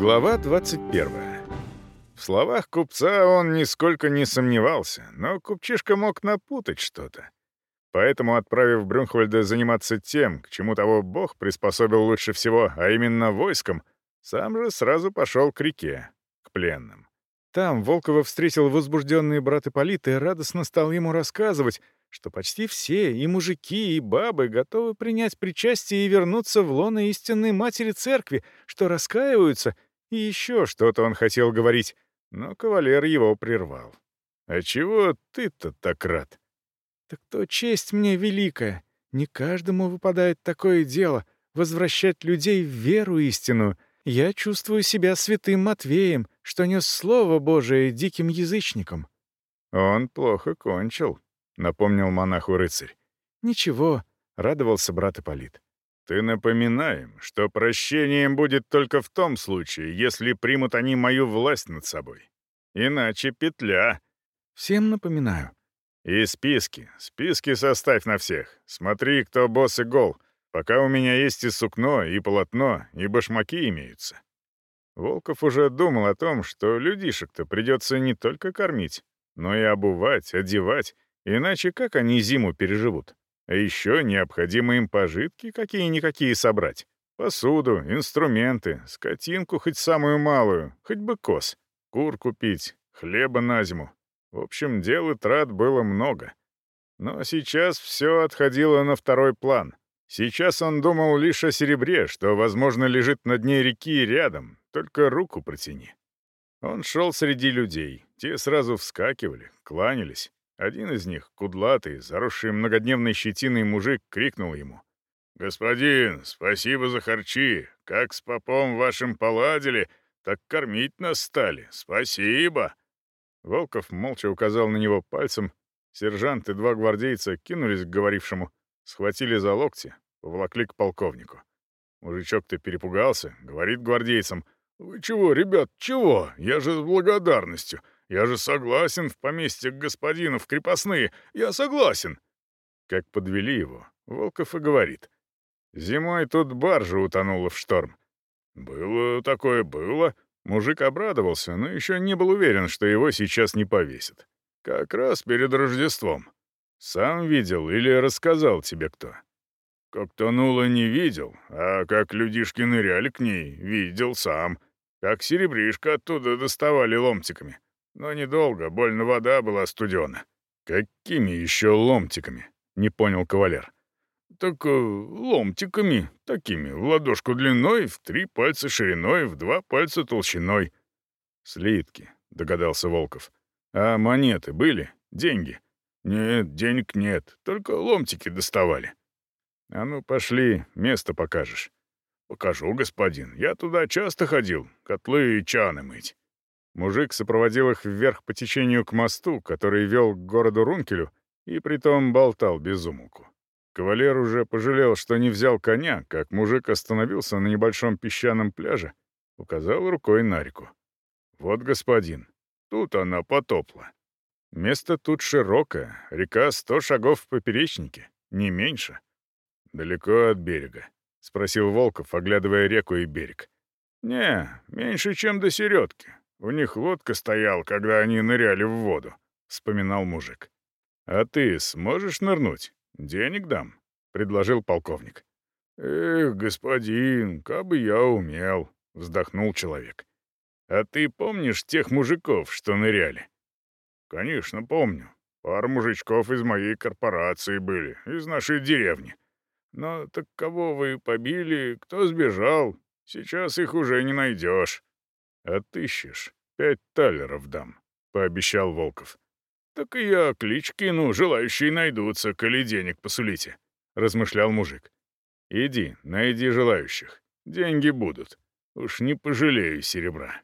Глава 21. В словах купца он нисколько не сомневался, но купчишка мог напутать что-то. Поэтому, отправив Брюнхвальда заниматься тем, к чему того бог приспособил лучше всего, а именно войском, сам же сразу пошел к реке, к пленным. Там Волкова встретил возбужденные брат политы, и радостно стал ему рассказывать, что почти все, и мужики, и бабы, готовы принять причастие и вернуться в лоно истинной матери церкви, что раскаиваются — и еще что-то он хотел говорить, но кавалер его прервал. «А чего ты-то так рад?» «Так то честь мне великая. Не каждому выпадает такое дело — возвращать людей в веру истину. Я чувствую себя святым Матвеем, что нес Слово Божие диким язычникам». «Он плохо кончил», — напомнил монаху рыцарь. «Ничего», — радовался брат Ипполит. Ты напоминаем, что прощением будет только в том случае, если примут они мою власть над собой. Иначе петля. Всем напоминаю. И списки. Списки составь на всех. Смотри, кто босс и гол. Пока у меня есть и сукно, и полотно, и башмаки имеются. Волков уже думал о том, что людишек-то придется не только кормить, но и обувать, одевать, иначе как они зиму переживут? А еще необходимо им пожитки какие-никакие собрать. Посуду, инструменты, скотинку хоть самую малую, хоть бы коз, кур купить, хлеба на зиму. В общем, дел и трат было много. Но сейчас все отходило на второй план. Сейчас он думал лишь о серебре, что, возможно, лежит на дне реки рядом, только руку протяни. Он шел среди людей, те сразу вскакивали, кланялись. Один из них, кудлатый, заросший многодневной щетиной мужик, крикнул ему. «Господин, спасибо за харчи. Как с попом вашим поладили, так кормить нас стали. Спасибо!» Волков молча указал на него пальцем. Сержант и два гвардейца кинулись к говорившему, схватили за локти, поволокли к полковнику. Мужичок-то перепугался, говорит гвардейцам. «Вы чего, ребят, чего? Я же с благодарностью. Я же согласен в поместье к господину в крепостные. Я согласен!» Как подвели его, Волков и говорит. «Зимой тут баржа утонула в шторм». «Было такое, было». Мужик обрадовался, но еще не был уверен, что его сейчас не повесят. «Как раз перед Рождеством. Сам видел или рассказал тебе кто?» «Как тонула, не видел, а как людишки ныряли к ней, видел сам. Как серебришко оттуда доставали ломтиками». Но недолго, больно вода была студена. Какими еще ломтиками? Не понял кавалер. Так э, ломтиками, такими, в ладошку длиной, в три пальца шириной, в два пальца толщиной. Слитки, догадался Волков. А монеты были? Деньги? Нет, денег нет, только ломтики доставали. А ну пошли, место покажешь. Покажу, господин, я туда часто ходил, котлы и чаны мыть. Мужик сопроводил их вверх по течению к мосту, который вел к городу Рункелю, и притом болтал без умолку. Кавалер уже пожалел, что не взял коня, как мужик остановился на небольшом песчаном пляже, указал рукой на реку. «Вот, господин, тут она потопла. Место тут широкое, река сто шагов в поперечнике, не меньше. Далеко от берега», — спросил Волков, оглядывая реку и берег. «Не, меньше, чем до середки. У них лодка стоял, когда они ныряли в воду», — вспоминал мужик. «А ты сможешь нырнуть? Денег дам», — предложил полковник. «Эх, господин, как бы я умел», — вздохнул человек. «А ты помнишь тех мужиков, что ныряли?» «Конечно, помню. Пара мужичков из моей корпорации были, из нашей деревни. Но так кого вы побили, кто сбежал? Сейчас их уже не найдешь». «Отыщешь, пять талеров дам», — пообещал Волков. «Так и я клич кину, желающие найдутся, коли денег посулите», — размышлял мужик. «Иди, найди желающих. Деньги будут. Уж не пожалею серебра».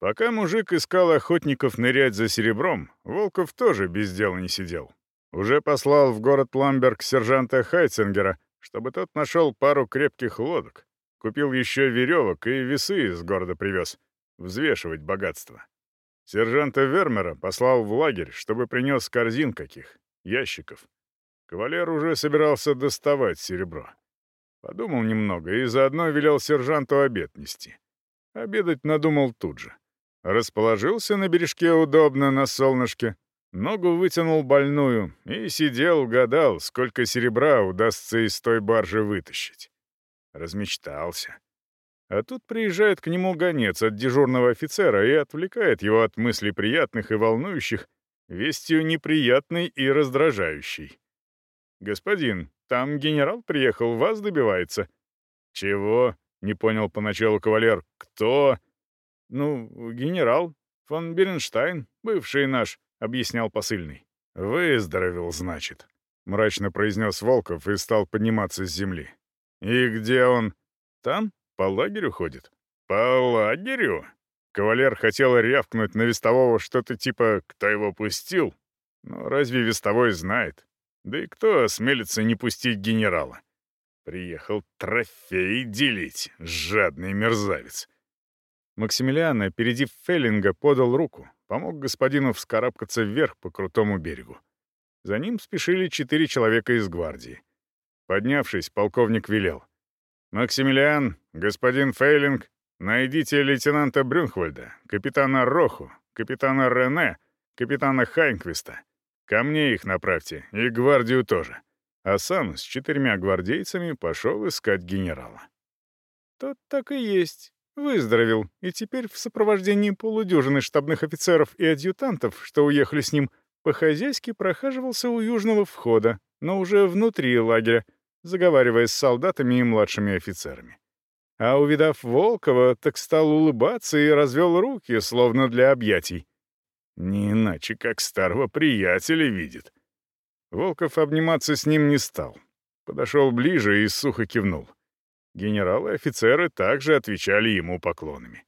Пока мужик искал охотников нырять за серебром, Волков тоже без дела не сидел. Уже послал в город Ламберг сержанта Хайцингера, чтобы тот нашел пару крепких лодок, Купил еще веревок и весы из города привез. Взвешивать богатство. Сержанта Вермера послал в лагерь, чтобы принес корзин каких, ящиков. Кавалер уже собирался доставать серебро. Подумал немного и заодно велел сержанту обед нести. Обедать надумал тут же. Расположился на бережке удобно на солнышке, ногу вытянул больную и сидел, гадал, сколько серебра удастся из той баржи вытащить. Размечтался. А тут приезжает к нему гонец от дежурного офицера и отвлекает его от мыслей приятных и волнующих, вестью неприятной и раздражающей. «Господин, там генерал приехал, вас добивается». «Чего?» — не понял поначалу кавалер. «Кто?» «Ну, генерал. Фон Беренштайн, бывший наш», — объяснял посыльный. «Выздоровел, значит», — мрачно произнес Волков и стал подниматься с земли. «И где он?» «Там, по лагерю ходит». «По лагерю?» Кавалер хотел рявкнуть на вестового что-то типа «Кто его пустил?» Но разве вестовой знает? Да и кто осмелится не пустить генерала? Приехал трофей делить, жадный мерзавец. Максимилиан, опередив Феллинга, подал руку, помог господину вскарабкаться вверх по крутому берегу. За ним спешили четыре человека из гвардии. Поднявшись, полковник велел. «Максимилиан, господин Фейлинг, найдите лейтенанта Брюнхвальда, капитана Роху, капитана Рене, капитана Хайнквиста. Ко мне их направьте, и гвардию тоже». А сам с четырьмя гвардейцами пошел искать генерала. Тот так и есть. Выздоровел, и теперь в сопровождении полудюжины штабных офицеров и адъютантов, что уехали с ним, по-хозяйски прохаживался у южного входа, но уже внутри лагеря, заговаривая с солдатами и младшими офицерами. А увидав Волкова, так стал улыбаться и развел руки, словно для объятий. Не иначе, как старого приятеля видит. Волков обниматься с ним не стал. Подошел ближе и сухо кивнул. Генералы и офицеры также отвечали ему поклонами.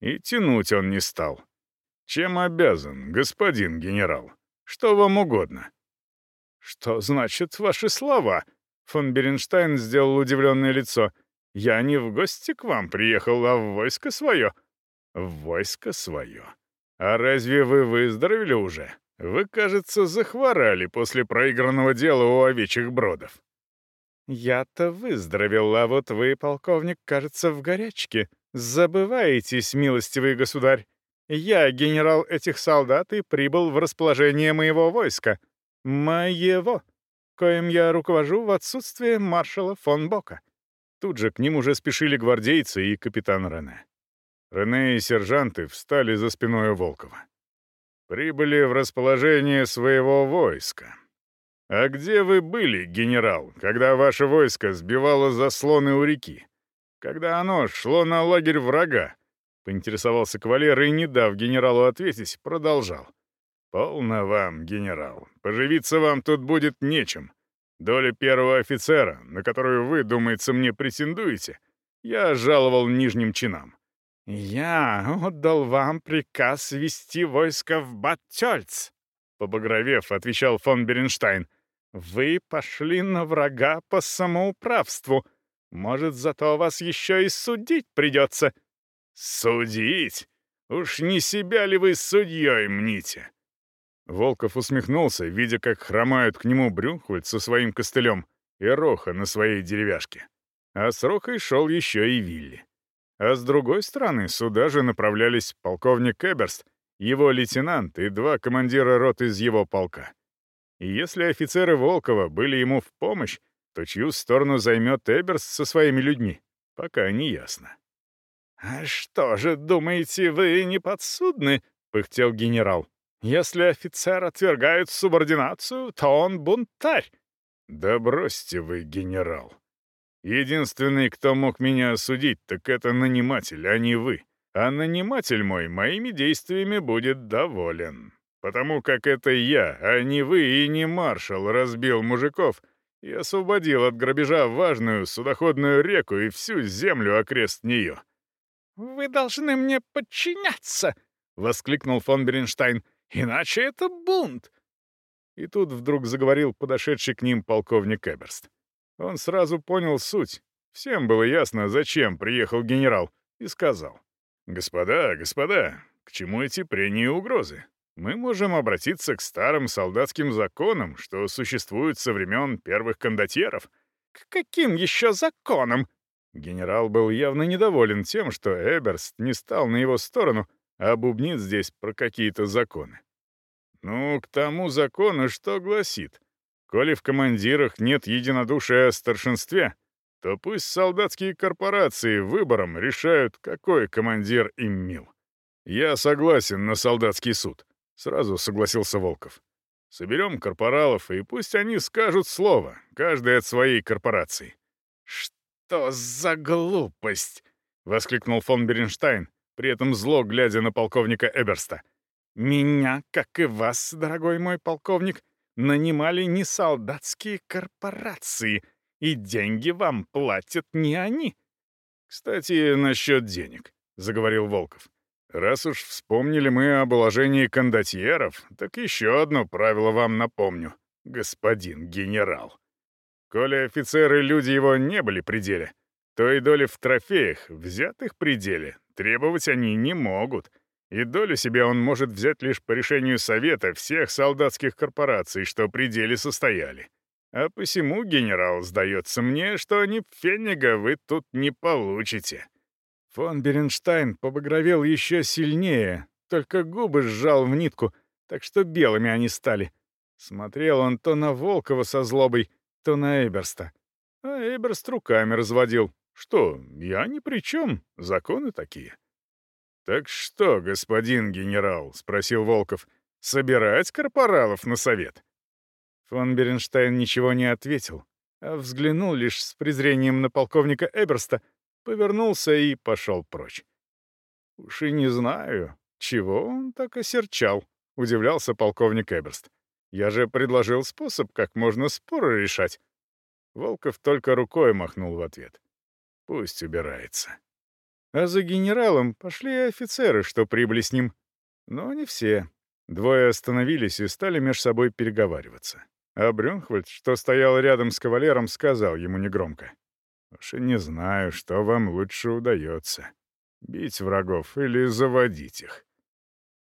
И тянуть он не стал. «Чем обязан, господин генерал? Что вам угодно?» «Что значит ваши слова?» Фон Беренштайн сделал удивленное лицо. «Я не в гости к вам приехал, а в войско свое». «В войско свое? А разве вы выздоровели уже? Вы, кажется, захворали после проигранного дела у овечьих бродов». «Я-то выздоровел, а вот вы, полковник, кажется, в горячке. Забываетесь, милостивый государь. Я, генерал этих солдат, и прибыл в расположение моего войска. Моего!» коим я руковожу в отсутствие маршала фон Бока». Тут же к ним уже спешили гвардейцы и капитан Рене. Рене и сержанты встали за спиной Волкова. «Прибыли в расположение своего войска. А где вы были, генерал, когда ваше войско сбивало заслоны у реки? Когда оно шло на лагерь врага?» — поинтересовался кавалер и, не дав генералу ответить, продолжал. «Полно вам, генерал. Поживиться вам тут будет нечем. Доля первого офицера, на которую вы, думается, мне претендуете, я жаловал нижним чинам». «Я отдал вам приказ вести войско в Баттельц», — побагровев, отвечал фон Беренштайн. «Вы пошли на врага по самоуправству. Может, зато вас еще и судить придется». «Судить? Уж не себя ли вы судьей мните?» Волков усмехнулся, видя, как хромают к нему Брюнхвальд со своим костылем и Роха на своей деревяшке. А с Рохой шел еще и Вилли. А с другой стороны сюда же направлялись полковник Эберст, его лейтенант и два командира рот из его полка. И если офицеры Волкова были ему в помощь, то чью сторону займет Эберст со своими людьми, пока не ясно. «А что же, думаете, вы не подсудны?» — пыхтел генерал. Если офицер отвергает субординацию, то он бунтарь. «Да вы, генерал. Единственный, кто мог меня осудить, так это наниматель, а не вы. А наниматель мой моими действиями будет доволен. Потому как это я, а не вы и не маршал разбил мужиков и освободил от грабежа важную судоходную реку и всю землю окрест нее». «Вы должны мне подчиняться!» — воскликнул фон Беренштайн. — Иначе это бунт!» И тут вдруг заговорил подошедший к ним полковник Эберст. Он сразу понял суть. Всем было ясно, зачем приехал генерал, и сказал. «Господа, господа, к чему эти прения и угрозы? Мы можем обратиться к старым солдатским законам, что существуют со времен первых кондотьеров». «К каким еще законам?» Генерал был явно недоволен тем, что Эберст не стал на его сторону а бубнит здесь про какие-то законы. Ну, к тому закону, что гласит. Коли в командирах нет единодушия о старшинстве, то пусть солдатские корпорации выбором решают, какой командир им мил. «Я согласен на солдатский суд», — сразу согласился Волков. «Соберем корпоралов, и пусть они скажут слово, каждый от своей корпорации». «Что за глупость!» — воскликнул фон Беренштайн, при этом зло, глядя на полковника Эберста. «Меня, как и вас, дорогой мой полковник, нанимали не солдатские корпорации, и деньги вам платят не они». «Кстати, насчет денег», — заговорил Волков. «Раз уж вспомнили мы об уложении кондотьеров, так еще одно правило вам напомню, господин генерал. Коли офицеры люди его не были при деле, то и доли в трофеях, взятых при деле, Требовать они не могут. И долю себя он может взять лишь по решению Совета всех солдатских корпораций, что при деле состояли. А посему, генерал, сдается мне, что ни Феннига вы тут не получите». Фон Беренштайн побагровел еще сильнее, только губы сжал в нитку, так что белыми они стали. Смотрел он то на Волкова со злобой, то на Эберста. А Эберст руками разводил, что, я ни при чем, законы такие. «Так что, господин генерал?» — спросил Волков. «Собирать корпоралов на совет?» Фон Беренштайн ничего не ответил, а взглянул лишь с презрением на полковника Эберста, повернулся и пошел прочь. «Уж и не знаю, чего он так осерчал», — удивлялся полковник Эберст. «Я же предложил способ, как можно споры решать». Волков только рукой махнул в ответ. Пусть убирается. А за генералом пошли офицеры, что прибыли с ним. Но не все. Двое остановились и стали между собой переговариваться. А Брюнхвальд, что стоял рядом с кавалером, сказал ему негромко. «Уж и не знаю, что вам лучше удается. Бить врагов или заводить их?»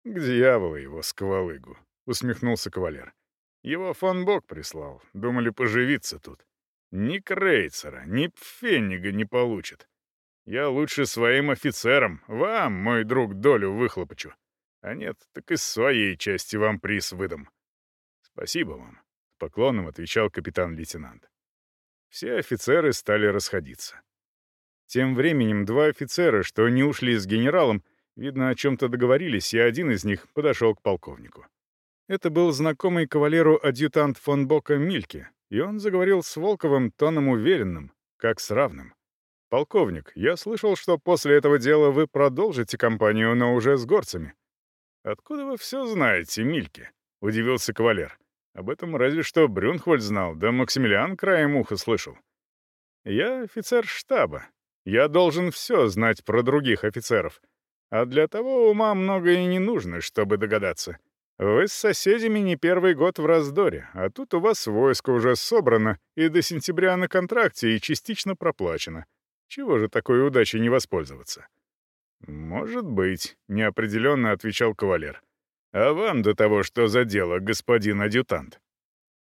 «К дьяволу его, сквалыгу!» — усмехнулся кавалер. «Его фон Бог прислал. Думали поживиться тут. Ни крейцера, ни пфеннига не получит. Я лучше своим офицерам, вам, мой друг, долю выхлопочу. А нет, так из своей части вам приз выдам. Спасибо вам, — поклоном отвечал капитан-лейтенант. Все офицеры стали расходиться. Тем временем два офицера, что не ушли с генералом, видно, о чем-то договорились, и один из них подошел к полковнику. Это был знакомый кавалеру адъютант фон Бока Мильке, и он заговорил с Волковым тоном уверенным, как с равным. «Полковник, я слышал, что после этого дела вы продолжите кампанию, но уже с горцами». «Откуда вы все знаете, Мильки?» — удивился кавалер. «Об этом разве что Брюнхвальд знал, да Максимилиан краем уха слышал». «Я офицер штаба. Я должен все знать про других офицеров. А для того ума многое не нужно, чтобы догадаться». Вы с соседями не первый год в раздоре, а тут у вас войско уже собрано и до сентября на контракте и частично проплачено. Чего же такой удачей не воспользоваться? «Может быть», — неопределенно отвечал кавалер. «А вам до того, что за дело, господин адъютант?»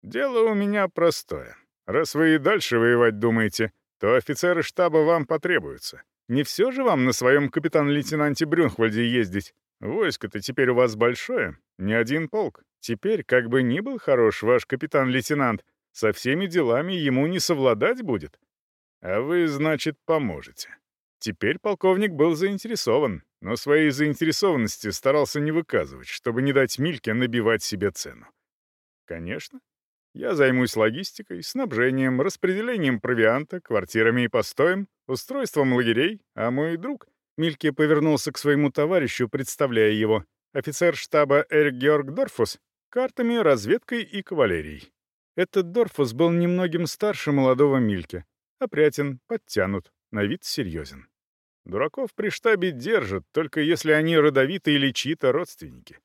«Дело у меня простое. Раз вы и дальше воевать думаете, то офицеры штаба вам потребуются. Не все же вам на своем капитан-лейтенанте Брюнхвальде ездить?» Войско-то теперь у вас большое, не один полк. Теперь, как бы ни был хорош ваш капитан-лейтенант, со всеми делами ему не совладать будет. А вы, значит, поможете. Теперь полковник был заинтересован, но своей заинтересованности старался не выказывать, чтобы не дать Мильке набивать себе цену. Конечно. Я займусь логистикой, снабжением, распределением провианта, квартирами и постоем, устройством лагерей, а мой друг — Мильке повернулся к своему товарищу, представляя его. Офицер штаба Эрик Георг Дорфус картами, разведкой и кавалерией. Этот Дорфус был немногим старше молодого Мильке, Опрятен, подтянут, на вид серьезен. Дураков при штабе держат, только если они родовитые или чьи-то родственники.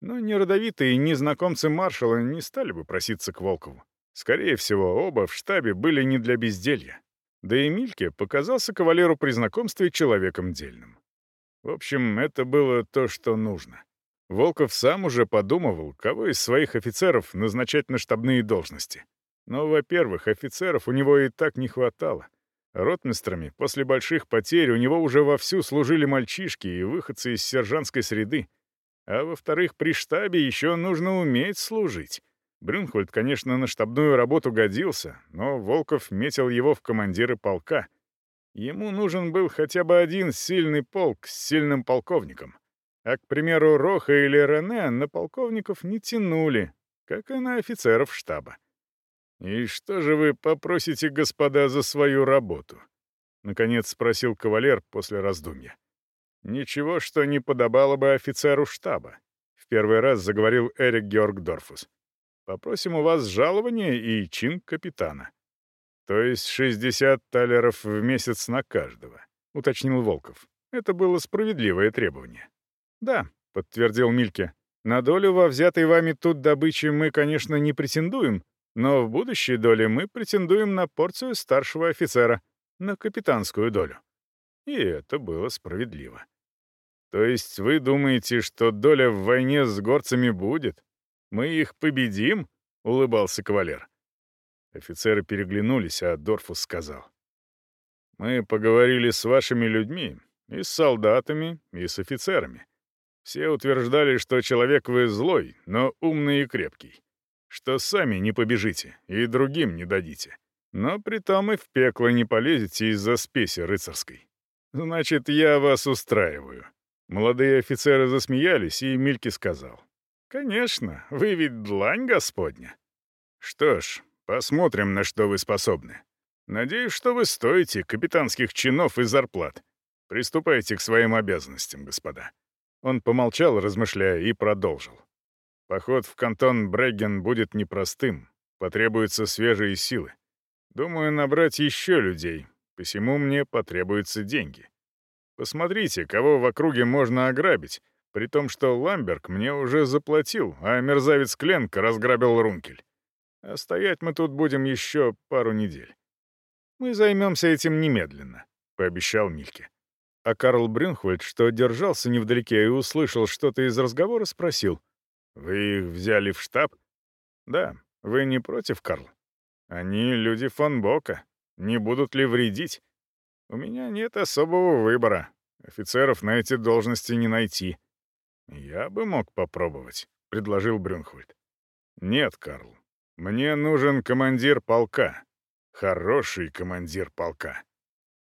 Но не родовитые, ни знакомцы маршала не стали бы проситься к Волкову. Скорее всего, оба в штабе были не для безделья. Да и Мильке показался кавалеру при знакомстве человеком дельным. В общем, это было то, что нужно. Волков сам уже подумывал, кого из своих офицеров назначать на штабные должности. Но, во-первых, офицеров у него и так не хватало. Ротмистрами после больших потерь у него уже вовсю служили мальчишки и выходцы из сержантской среды. А во-вторых, при штабе еще нужно уметь служить. Брюнхольд, конечно, на штабную работу годился, но Волков метил его в командиры полка. Ему нужен был хотя бы один сильный полк с сильным полковником. А, к примеру, Роха или Рене на полковников не тянули, как и на офицеров штаба. «И что же вы попросите, господа, за свою работу?» — наконец спросил кавалер после раздумья. «Ничего, что не подобало бы офицеру штаба», — в первый раз заговорил Эрик Георг Дорфус. Попросим у вас жалование и чин капитана. То есть 60 талеров в месяц на каждого, уточнил Волков. Это было справедливое требование. Да, подтвердил Мильке. На долю во взятой вами тут добычи мы, конечно, не претендуем, но в будущей доле мы претендуем на порцию старшего офицера, на капитанскую долю. И это было справедливо. То есть вы думаете, что доля в войне с горцами будет? Мы их победим?» — улыбался кавалер. Офицеры переглянулись, а Дорфус сказал. «Мы поговорили с вашими людьми, и с солдатами, и с офицерами. Все утверждали, что человек вы злой, но умный и крепкий, что сами не побежите и другим не дадите, но при том и в пекло не полезете из-за спеси рыцарской. Значит, я вас устраиваю». Молодые офицеры засмеялись, и Мильки сказал. Конечно, вы ведь длань Господня. Что ж, посмотрим, на что вы способны. Надеюсь, что вы стоите капитанских чинов и зарплат. Приступайте к своим обязанностям, господа». Он помолчал, размышляя, и продолжил. «Поход в кантон Брегген будет непростым. Потребуются свежие силы. Думаю, набрать еще людей. Посему мне потребуются деньги. Посмотрите, кого в округе можно ограбить, при том, что Ламберг мне уже заплатил, а мерзавец Кленк разграбил Рункель. А стоять мы тут будем еще пару недель. «Мы займемся этим немедленно», — пообещал Мильке. А Карл Брюнхвальд, что держался невдалеке и услышал что-то из разговора, спросил. «Вы их взяли в штаб?» «Да. Вы не против, Карл?» «Они люди фон Бока. Не будут ли вредить?» «У меня нет особого выбора. Офицеров на эти должности не найти. «Я бы мог попробовать», — предложил Брюнхвальд. «Нет, Карл, мне нужен командир полка. Хороший командир полка.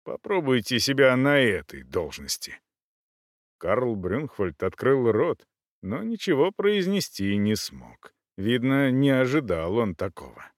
Попробуйте себя на этой должности». Карл Брюнхвальд открыл рот, но ничего произнести не смог. Видно, не ожидал он такого.